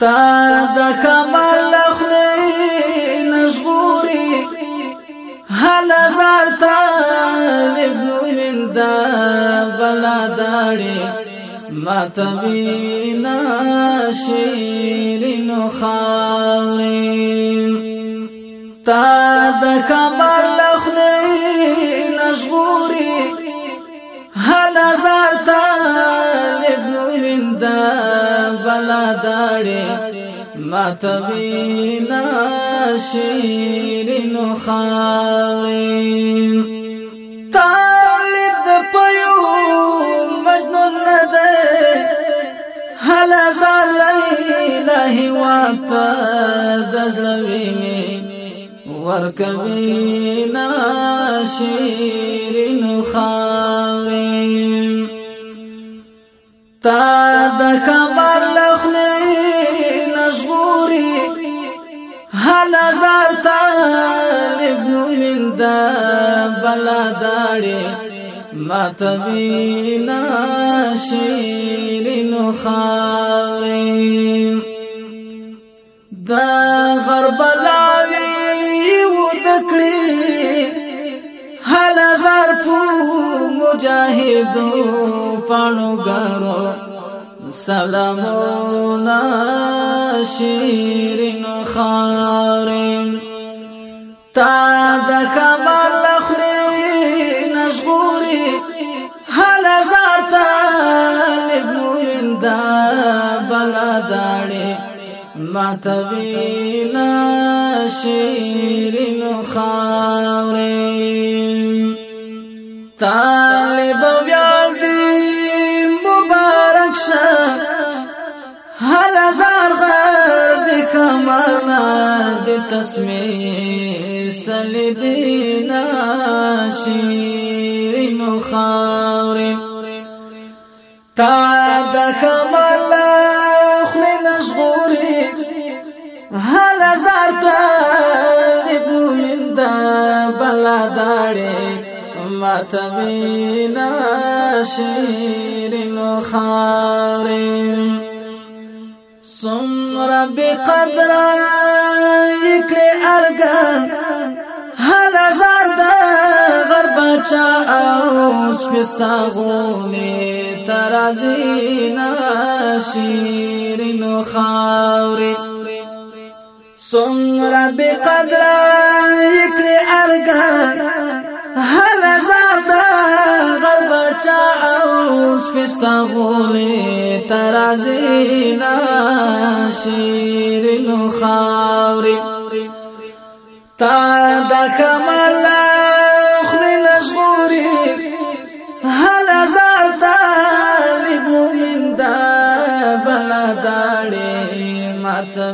تا د کمال خلی نزغوري هل زارتا ابن من دا بلا داړي ماتوینا شیرین خالیم تا د کمال خلی نزغوري هل زارتا داړي ماتوینا شیرین خالین طالب مجنون ده هل زلینا هوات دزلوینه ورکوینا شیرین خالین طالب نظر طالب مومن دا بلاداری ماتبینا شیرین خالیم دا غربلاوی ودکلی حل غرفو مجاہدو پانو گارو سلامونا شیرین خارین تا د کمال خلی نشغوری حل زارتا لبنوین دا بلداری ماتوینا شیرین خارین تا د تسمیه ستل دینا شیرین خاور تا د خمل خل نشغوري هل زرت من د بلاداري ماتمینا شیرین خاور سمر بقدره چا او سپستا غونی ترازی ناشیرین و خاوری سمرا بی قدر اکری ارگان هر زادا غلب چا او سپستا غونی ترازی ناشیرین و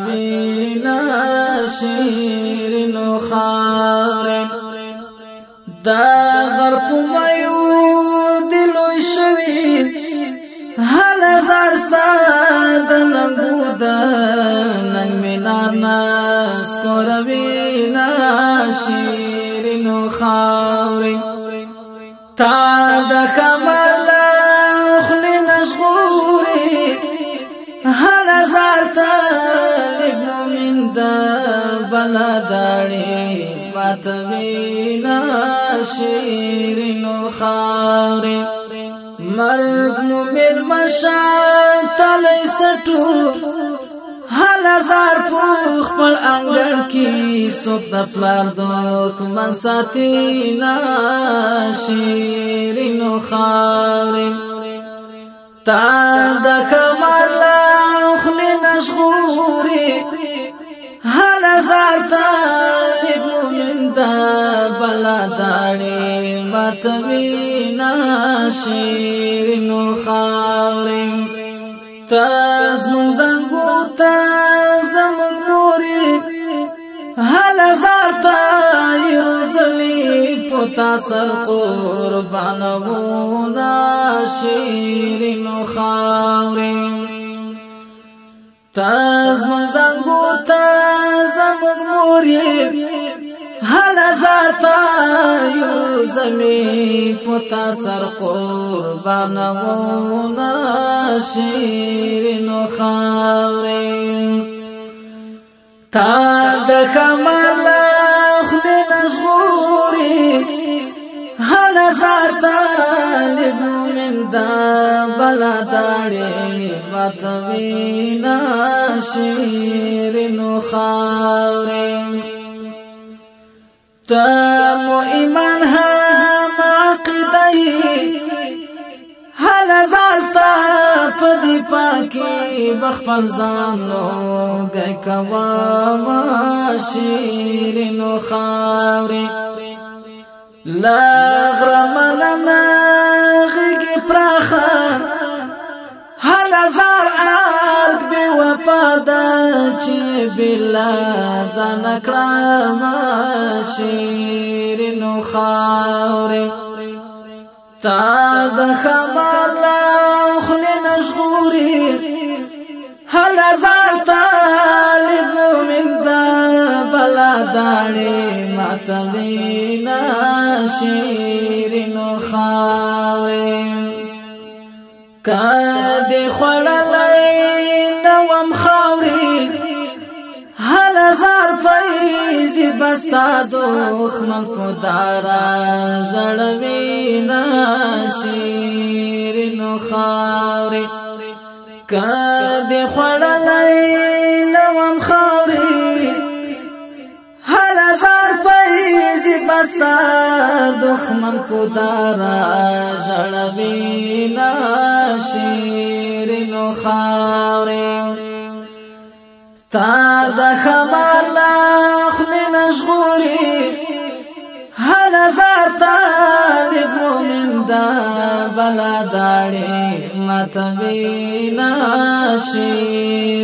وینا شیرین خار دا غرق مایو دلو شوی هل زار ستاد نګودا نن مینا ناس کور وینا شیرین خار تا ماتوینا شیرینو خاوري مرګ مو مر مشا تلې سټو هل زار پوخ خپل انګړ کې سوپ د فلار د حکم ساتینا شیرینو خاوري تا د کمال خل نشغوري هل زار شیر نو خارم تاز مزنگو تاز زوری حل زارتا یرزلی پتا سر بودا شیر نو خارم تاز مزنگو تاز مزنوری نزاتا یو زمی پتا سر قربان ونا شیرین خاورین تا د کمال خل نزوري هل زار طالب من دا بلا داړي متوینا شیرین خاورین تمو ایمان هم عقیده حل زاستا پدی پاکی بخپل زانو گئی کواما شیرینو خاوری لا غرملنا بلا زن کړم شیر نو خاورې تا د خبر لا خل نشغوري هل زات لذ من دا بلا داړي ماتوینا شیر نو خاورې کده خړ بستا دخمن کو دارا زړوي ناشیر نو خاوري کدي خړلای نوم خاوري هل زار فیز بستا دخمن کو دارا زړوي ناشیر نو خاوري تا د خبر نه ماتوي ناشي